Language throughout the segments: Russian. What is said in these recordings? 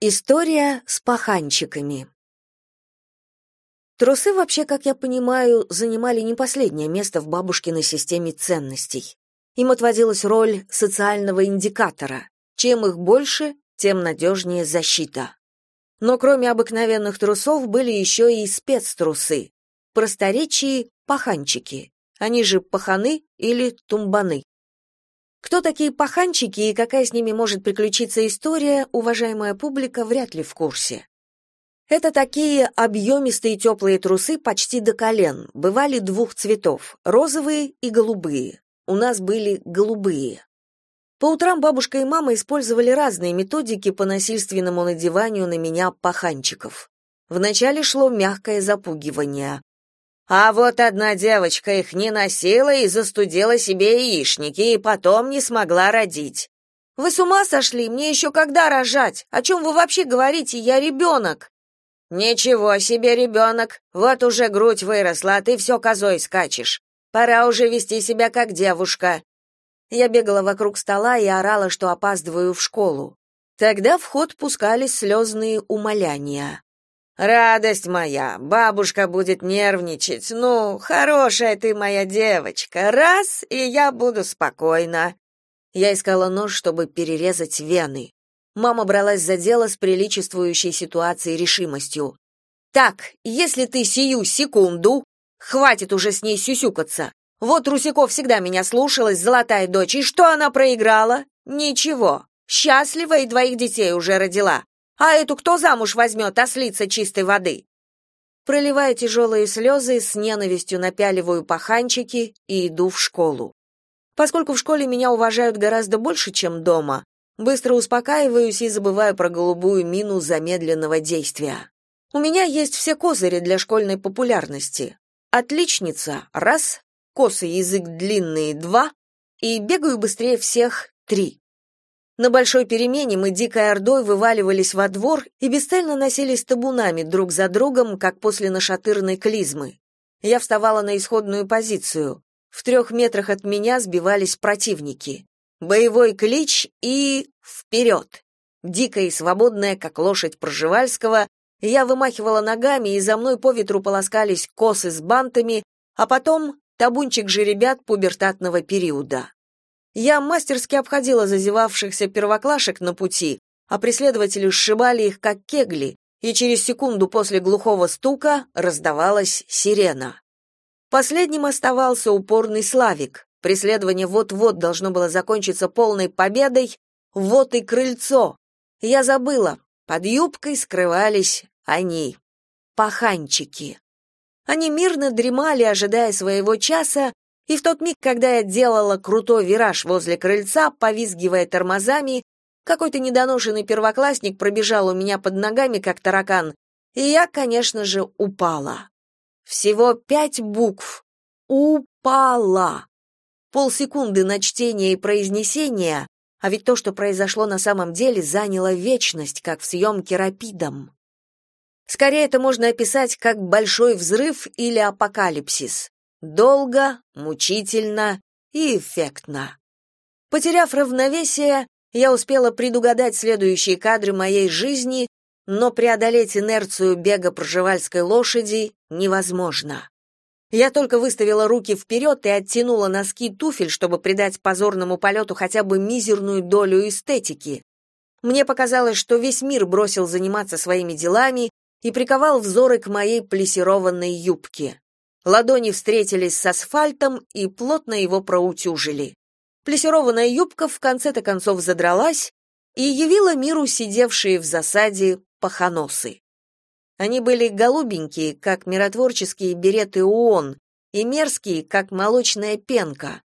История с паханчиками. Трусы вообще, как я понимаю, занимали не последнее место в бабушкиной системе ценностей. Им отводилась роль социального индикатора. Чем их больше, тем надежнее защита. Но кроме обыкновенных трусов были еще и спецтрусы. Просторечии — паханчики. Они же паханы или тумбаны. Кто такие паханчики и какая с ними может приключиться история, уважаемая публика вряд ли в курсе. Это такие объемистые теплые трусы почти до колен, бывали двух цветов, розовые и голубые. У нас были голубые. По утрам бабушка и мама использовали разные методики по насильственному надеванию на меня паханчиков. Вначале шло мягкое запугивание. А вот одна девочка их не носила и застудила себе яичники, и потом не смогла родить. Вы с ума сошли? Мне еще когда рожать? О чем вы вообще говорите? Я ребенок!» «Ничего себе, ребенок! Вот уже грудь выросла, а ты все козой скачешь. Пора уже вести себя как девушка». Я бегала вокруг стола и орала, что опаздываю в школу. Тогда в ход пускались слезные умоляния. Радость моя, бабушка будет нервничать. Ну, хорошая ты моя девочка. Раз, и я буду спокойна. Я искала нож, чтобы перерезать вены. Мама бралась за дело с приличествующей ситуацией решимостью. Так, если ты сию секунду, хватит уже с ней сюсюкаться. Вот Русяков всегда меня слушалась, золотая дочь, и что она проиграла? Ничего. Счастлива и двоих детей уже родила. А эту кто замуж возьмет, ослица чистой воды? Проливая тяжелые слезы, с ненавистью напяливаю паханчики и иду в школу. Поскольку в школе меня уважают гораздо больше, чем дома, быстро успокаиваюсь и забываю про голубую мину замедленного действия. У меня есть все козыри для школьной популярности. Отличница — раз, косый язык длинный — два, и бегаю быстрее всех — три. На большой перемене мы дикой ордой вываливались во двор и бесцельно носились табунами друг за другом, как после нашатырной клизмы. Я вставала на исходную позицию. В трех метрах от меня сбивались противники. Боевой клич и... вперед! Дикая и свободная, как лошадь Пржевальского, я вымахивала ногами, и за мной по ветру полоскались косы с бантами, а потом табунчик жеребят пубертатного периода. Я мастерски обходила зазевавшихся первоклашек на пути, а преследователи сшибали их как кегли, и через секунду после глухого стука раздавалась сирена. Последним оставался упорный Славик. Преследование вот-вот должно было закончиться полной победой. Вот и крыльцо. Я забыла. Под юбкой скрывались они. Паханчики. Они мирно дремали, ожидая своего часа, и в тот миг, когда я делала крутой вираж возле крыльца, повизгивая тормозами, какой-то недоношенный первоклассник пробежал у меня под ногами, как таракан, и я, конечно же, упала. Всего пять букв. Упала. Полсекунды на чтение и произнесение, а ведь то, что произошло на самом деле, заняло вечность, как в съемке рапидом. Скорее это можно описать как большой взрыв или апокалипсис. Долго, мучительно и эффектно. Потеряв равновесие, я успела предугадать следующие кадры моей жизни, но преодолеть инерцию бега проживальской лошади невозможно. Я только выставила руки вперед и оттянула носки туфель, чтобы придать позорному полету хотя бы мизерную долю эстетики. Мне показалось, что весь мир бросил заниматься своими делами и приковал взоры к моей плесированной юбке. Ладони встретились с асфальтом и плотно его проутюжили. Плесированная юбка в конце-то концов задралась и явила миру сидевшие в засаде паханосы. Они были голубенькие, как миротворческие береты ООН, и мерзкие, как молочная пенка.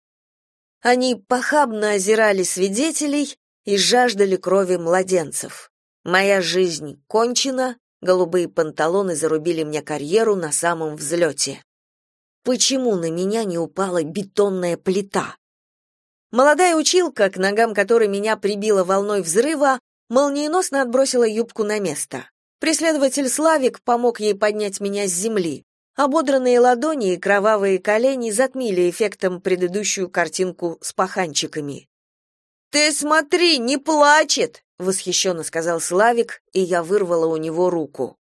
Они похабно озирали свидетелей и жаждали крови младенцев. Моя жизнь кончена, голубые панталоны зарубили мне карьеру на самом взлете. Почему на меня не упала бетонная плита? Молодая училка, к ногам которой меня прибила волной взрыва, молниеносно отбросила юбку на место. Преследователь Славик помог ей поднять меня с земли. Ободранные ладони и кровавые колени затмили эффектом предыдущую картинку с паханчиками. «Ты смотри, не плачет!» — восхищенно сказал Славик, и я вырвала у него руку.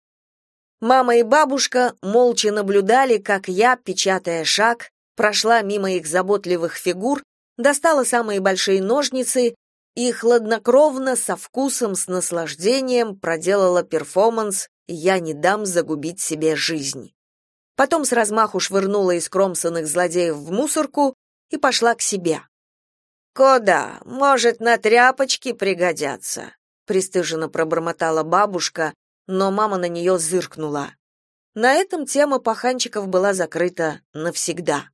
Мама и бабушка молча наблюдали, как я, печатая шаг, прошла мимо их заботливых фигур, достала самые большие ножницы и хладнокровно, со вкусом, с наслаждением проделала перформанс «Я не дам загубить себе жизнь». Потом с размаху швырнула из кромсанных злодеев в мусорку и пошла к себе. «Кода, может, на тряпочки пригодятся», — пристыженно пробормотала бабушка, но мама на нее зыркнула. На этом тема паханчиков была закрыта навсегда.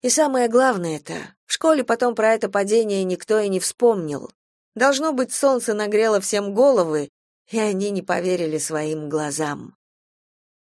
И самое главное это, в школе потом про это падение никто и не вспомнил. Должно быть, солнце нагрело всем головы, и они не поверили своим глазам.